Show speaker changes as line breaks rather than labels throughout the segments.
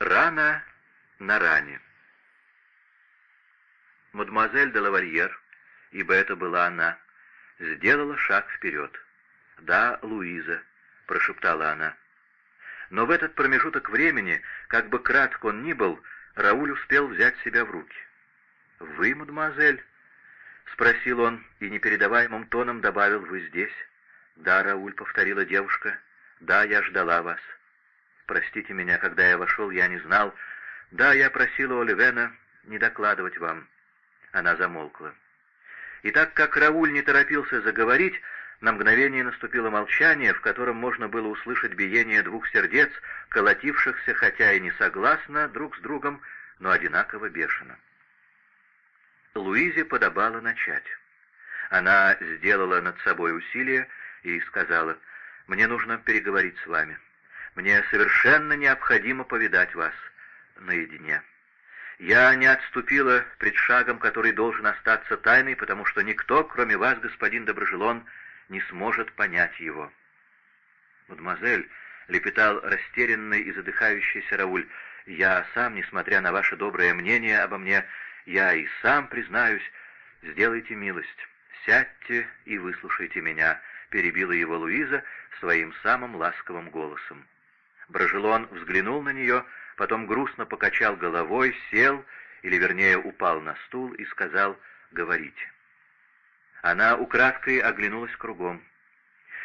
Рана на ране. Мадемуазель де лавальер, ибо это была она, сделала шаг вперед. «Да, Луиза», — прошептала она. Но в этот промежуток времени, как бы кратко он ни был, Рауль успел взять себя в руки. «Вы, мадемуазель?» — спросил он и непередаваемым тоном добавил, «Вы здесь?» «Да, Рауль», — повторила девушка, — «да, я ждала вас». Простите меня, когда я вошел, я не знал. Да, я просила Оливена не докладывать вам. Она замолкла. И так как Рауль не торопился заговорить, на мгновение наступило молчание, в котором можно было услышать биение двух сердец, колотившихся, хотя и не согласно друг с другом, но одинаково бешено. Луизе подобало начать. Она сделала над собой усилие и сказала, «Мне нужно переговорить с вами». Мне совершенно необходимо повидать вас наедине. Я не отступила пред шагом, который должен остаться тайной, потому что никто, кроме вас, господин Доброжелон, не сможет понять его. «Мадемуазель», — лепетал растерянный и задыхающийся Рауль, — «я сам, несмотря на ваше доброе мнение обо мне, я и сам признаюсь, сделайте милость, сядьте и выслушайте меня», — перебила его Луиза своим самым ласковым голосом. Брожелон взглянул на нее, потом грустно покачал головой, сел, или вернее упал на стул и сказал «говорите». Она украдкой оглянулась кругом.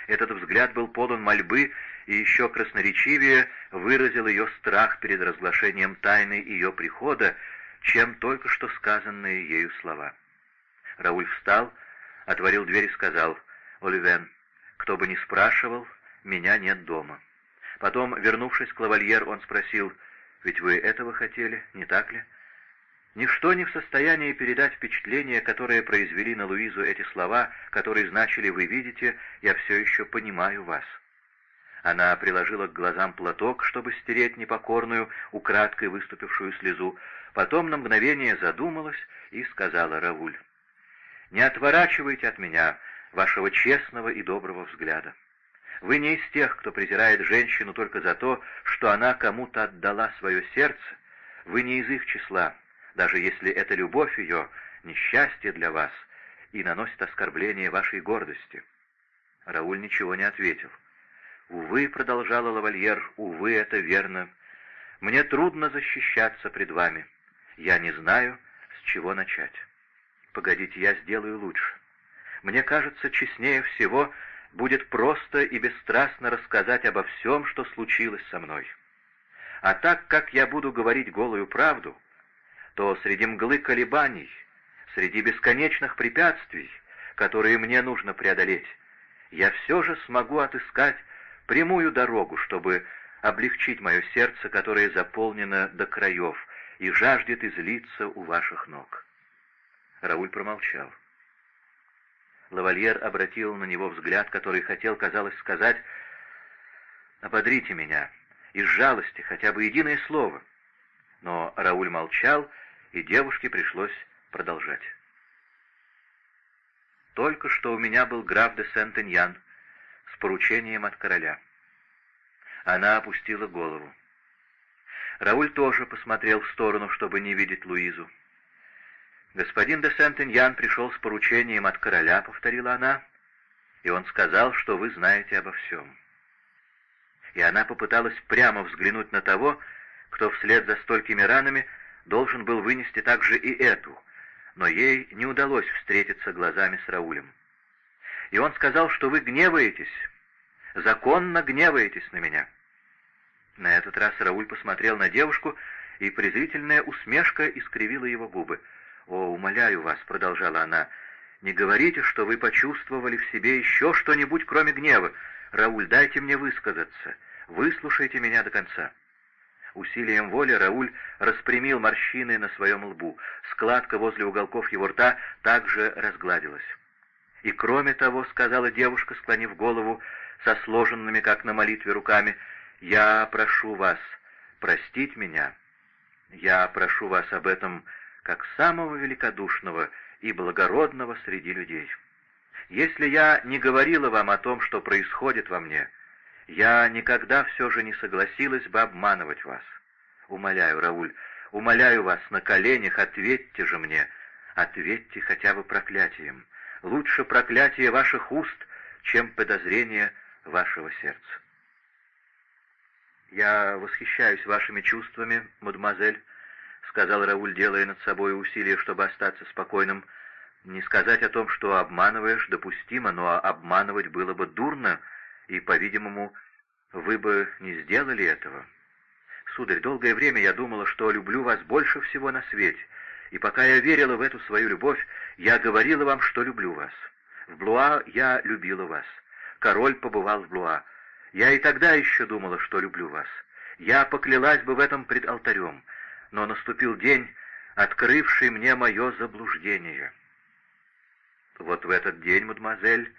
Этот взгляд был полон мольбы и еще красноречивее выразил ее страх перед разглашением тайны ее прихода, чем только что сказанные ею слова. Рауль встал, отворил дверь и сказал «Оливен, кто бы ни спрашивал, меня нет дома». Потом, вернувшись к лавальер, он спросил, «Ведь вы этого хотели, не так ли?» Ничто не в состоянии передать впечатление, которое произвели на Луизу эти слова, которые значили «Вы видите, я все еще понимаю вас». Она приложила к глазам платок, чтобы стереть непокорную, украдкой выступившую слезу, потом на мгновение задумалась и сказала Равуль, «Не отворачивайте от меня вашего честного и доброго взгляда. Вы не из тех, кто презирает женщину только за то, что она кому-то отдала свое сердце. Вы не из их числа, даже если эта любовь ее — несчастье для вас и наносит оскорбление вашей гордости. Рауль ничего не ответил. «Увы», — продолжала лавальер, — «увы, это верно. Мне трудно защищаться пред вами. Я не знаю, с чего начать. Погодите, я сделаю лучше. Мне кажется, честнее всего будет просто и бесстрастно рассказать обо всем, что случилось со мной. А так как я буду говорить голую правду, то среди мглы колебаний, среди бесконечных препятствий, которые мне нужно преодолеть, я все же смогу отыскать прямую дорогу, чтобы облегчить мое сердце, которое заполнено до краев и жаждет излиться у ваших ног. Рауль промолчал. Лавальер обратил на него взгляд, который хотел, казалось, сказать «Ободрите меня, из жалости, хотя бы единое слово». Но Рауль молчал, и девушке пришлось продолжать. «Только что у меня был граф де Сент-Эньян с поручением от короля». Она опустила голову. Рауль тоже посмотрел в сторону, чтобы не видеть Луизу. «Господин де Сент-Иньян пришел с поручением от короля», — повторила она, — «и он сказал, что вы знаете обо всем». И она попыталась прямо взглянуть на того, кто вслед за столькими ранами должен был вынести также и эту, но ей не удалось встретиться глазами с Раулем. И он сказал, что вы гневаетесь, законно гневаетесь на меня. На этот раз Рауль посмотрел на девушку, и презрительная усмешка искривила его губы — «О, умоляю вас», — продолжала она, — «не говорите, что вы почувствовали в себе еще что-нибудь, кроме гнева. Рауль, дайте мне высказаться. Выслушайте меня до конца». Усилием воли Рауль распрямил морщины на своем лбу. Складка возле уголков его рта также разгладилась. «И кроме того», — сказала девушка, склонив голову со сложенными, как на молитве, руками, — «я прошу вас простить меня. Я прошу вас об этом как самого великодушного и благородного среди людей. Если я не говорила вам о том, что происходит во мне, я никогда все же не согласилась бы обманывать вас. Умоляю, Рауль, умоляю вас на коленях, ответьте же мне, ответьте хотя бы проклятием. Лучше проклятие ваших уст, чем подозрение вашего сердца. «Я восхищаюсь вашими чувствами, мадемуазель», — сказал Рауль, делая над собой усилие, чтобы остаться спокойным. «Не сказать о том, что обманываешь, допустимо, но обманывать было бы дурно, и, по-видимому, вы бы не сделали этого. Сударь, долгое время я думала, что люблю вас больше всего на свете, и пока я верила в эту свою любовь, я говорила вам, что люблю вас. В Блуа я любила вас. Король побывал в Блуа. Я и тогда еще думала, что люблю вас. Я поклялась бы в этом пред алтарем, но наступил день, открывший мне мое заблуждение. Вот в этот день, мадемуазель,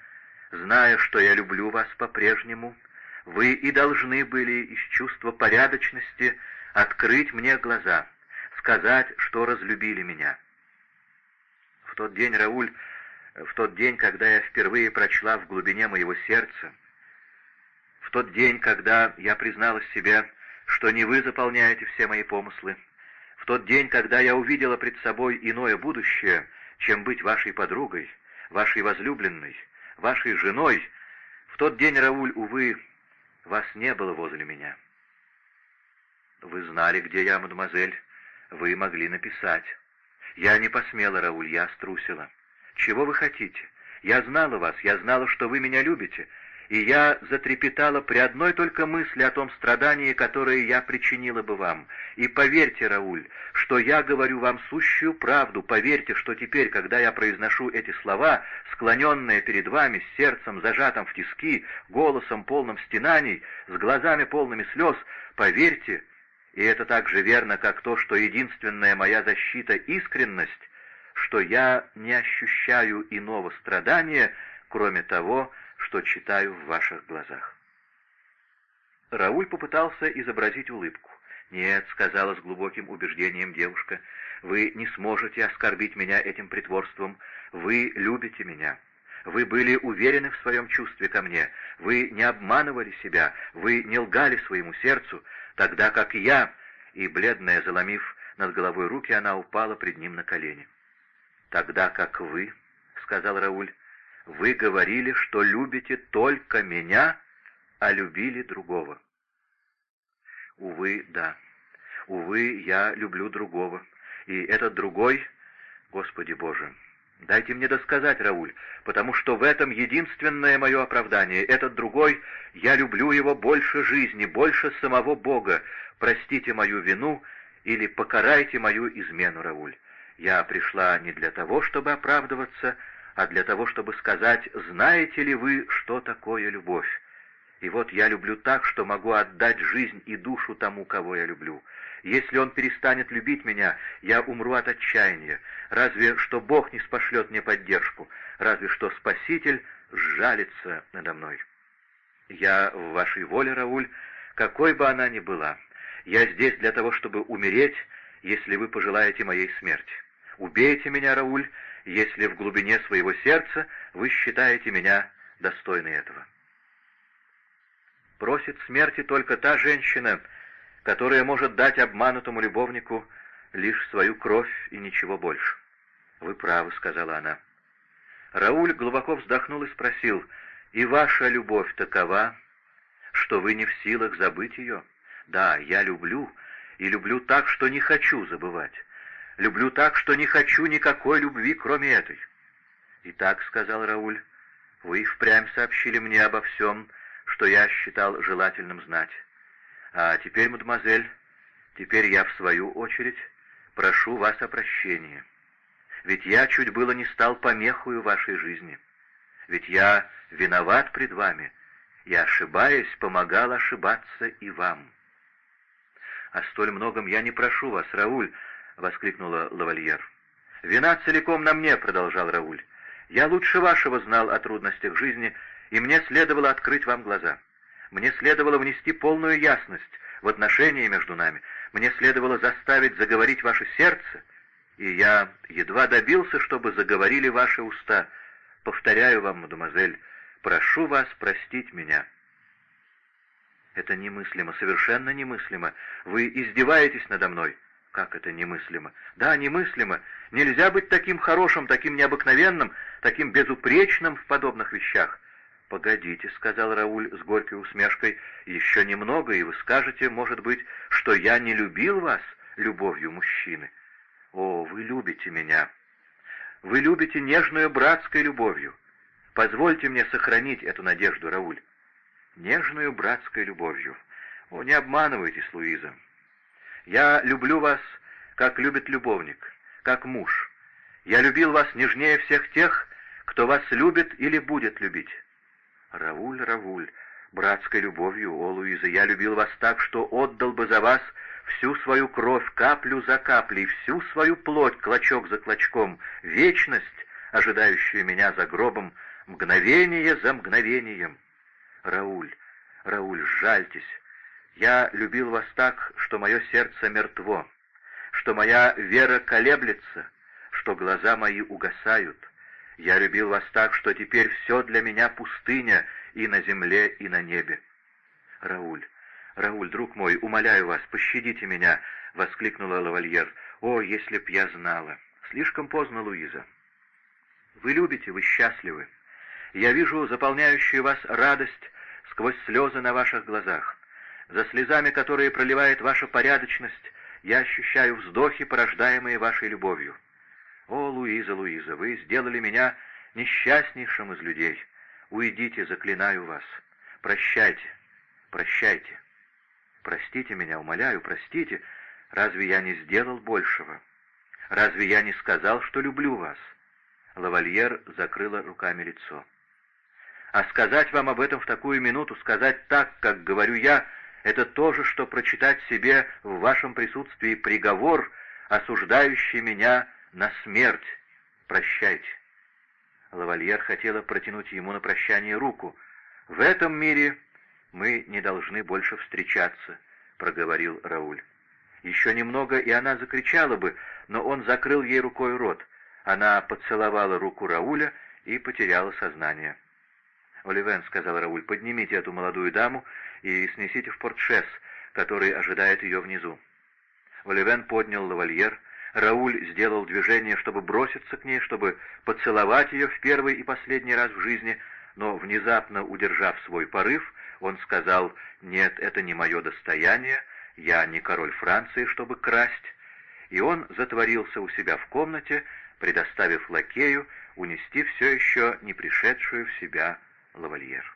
зная, что я люблю вас по-прежнему, вы и должны были из чувства порядочности открыть мне глаза, сказать, что разлюбили меня. В тот день, Рауль, в тот день, когда я впервые прочла в глубине моего сердца, в тот день, когда я призналась себе, что не вы заполняете все мои помыслы, тот день, когда я увидела пред собой иное будущее, чем быть вашей подругой, вашей возлюбленной, вашей женой, в тот день, Рауль, увы, вас не было возле меня. Вы знали, где я, мадемуазель, вы могли написать. Я не посмела, Рауль, я струсила. Чего вы хотите? Я знала вас, я знала, что вы меня любите, и я затрепетала при одной только мысли о том страдании, которое я причинила бы вам. И поверьте, Рауль, что я говорю вам сущую правду, поверьте, что теперь, когда я произношу эти слова, склоненные перед вами, с сердцем зажатым в тиски, голосом полным стенаний, с глазами полными слез, поверьте, и это так же верно, как то, что единственная моя защита — искренность, что я не ощущаю иного страдания, кроме того, что читаю в ваших глазах. Рауль попытался изобразить улыбку. «Нет», — сказала с глубоким убеждением девушка, — «вы не сможете оскорбить меня этим притворством. Вы любите меня. Вы были уверены в своем чувстве ко мне. Вы не обманывали себя. Вы не лгали своему сердцу, тогда как я...» И, бледная, заломив над головой руки, она упала пред ним на колени. «Тогда как вы», — сказал Рауль, вы говорили, что любите только меня, а любили другого. Увы, да. Увы, я люблю другого. И этот другой, Господи Боже, дайте мне досказать, Рауль, потому что в этом единственное мое оправдание. Этот другой, я люблю его больше жизни, больше самого Бога. Простите мою вину или покарайте мою измену, Рауль. Я пришла не для того, чтобы оправдываться, а для того, чтобы сказать, знаете ли вы, что такое любовь. И вот я люблю так, что могу отдать жизнь и душу тому, кого я люблю. Если он перестанет любить меня, я умру от отчаяния. Разве что Бог не спошлет мне поддержку, разве что Спаситель сжалится надо мной. Я в вашей воле, Рауль, какой бы она ни была. Я здесь для того, чтобы умереть, если вы пожелаете моей смерти. Убейте меня, Рауль, если в глубине своего сердца вы считаете меня достойной этого. Просит смерти только та женщина, которая может дать обманутому любовнику лишь свою кровь и ничего больше. «Вы правы», — сказала она. Рауль глубоко вздохнул и спросил, «И ваша любовь такова, что вы не в силах забыть ее? Да, я люблю, и люблю так, что не хочу забывать. Люблю так, что не хочу никакой любви, кроме этой. «Итак», — сказал Рауль, — «вы впрямь сообщили мне обо всем, что я считал желательным знать. А теперь, мадемуазель, теперь я, в свою очередь, прошу вас о прощении. Ведь я чуть было не стал помехою вашей жизни. Ведь я виноват пред вами, и, ошибаясь, помогал ошибаться и вам. О столь многом я не прошу вас, Рауль, — воскликнула лавальер. «Вина целиком на мне», — продолжал Рауль. «Я лучше вашего знал о трудностях жизни, и мне следовало открыть вам глаза. Мне следовало внести полную ясность в отношения между нами. Мне следовало заставить заговорить ваше сердце, и я едва добился, чтобы заговорили ваши уста. Повторяю вам, мадемуазель, прошу вас простить меня». «Это немыслимо, совершенно немыслимо. Вы издеваетесь надо мной». «Как это немыслимо?» «Да, немыслимо. Нельзя быть таким хорошим, таким необыкновенным, таким безупречным в подобных вещах». «Погодите», — сказал Рауль с горькой усмешкой, — «еще немного, и вы скажете, может быть, что я не любил вас любовью мужчины. О, вы любите меня. Вы любите нежную братской любовью. Позвольте мне сохранить эту надежду, Рауль. Нежную братской любовью. О, не обманывайтесь, Луиза. Я люблю вас, как любит любовник, как муж. Я любил вас нежнее всех тех, кто вас любит или будет любить. Равуль, Равуль, братской любовью, о, Луиза, я любил вас так, что отдал бы за вас всю свою кровь каплю за каплей, всю свою плоть клочок за клочком, вечность, ожидающую меня за гробом, мгновение за мгновением. Рауль, Рауль, жальтесь. Я любил вас так, что мое сердце мертво, что моя вера колеблется, что глаза мои угасают. Я любил вас так, что теперь все для меня пустыня и на земле, и на небе. Рауль, Рауль, друг мой, умоляю вас, пощадите меня, — воскликнула лавальер. О, если б я знала! Слишком поздно, Луиза. Вы любите, вы счастливы. Я вижу заполняющую вас радость сквозь слезы на ваших глазах. За слезами, которые проливает ваша порядочность, я ощущаю вздохи, порождаемые вашей любовью. О, Луиза, Луиза, вы сделали меня несчастнейшим из людей. Уйдите, заклинаю вас. Прощайте, прощайте. Простите меня, умоляю, простите. Разве я не сделал большего? Разве я не сказал, что люблю вас?» Лавальер закрыла руками лицо. «А сказать вам об этом в такую минуту, сказать так, как говорю я, это то же, что прочитать себе в вашем присутствии приговор, осуждающий меня на смерть. Прощайте». Лавальер хотела протянуть ему на прощание руку. «В этом мире мы не должны больше встречаться», — проговорил Рауль. Еще немного, и она закричала бы, но он закрыл ей рукой рот. Она поцеловала руку Рауля и потеряла сознание. «Оливен», — сказал Рауль, — «поднимите эту молодую даму и снесите в портшес, который ожидает ее внизу». Оливен поднял лавальер, Рауль сделал движение, чтобы броситься к ней, чтобы поцеловать ее в первый и последний раз в жизни, но, внезапно удержав свой порыв, он сказал «Нет, это не мое достояние, я не король Франции, чтобы красть», и он затворился у себя в комнате, предоставив лакею унести все еще не пришедшую в себя лавальер.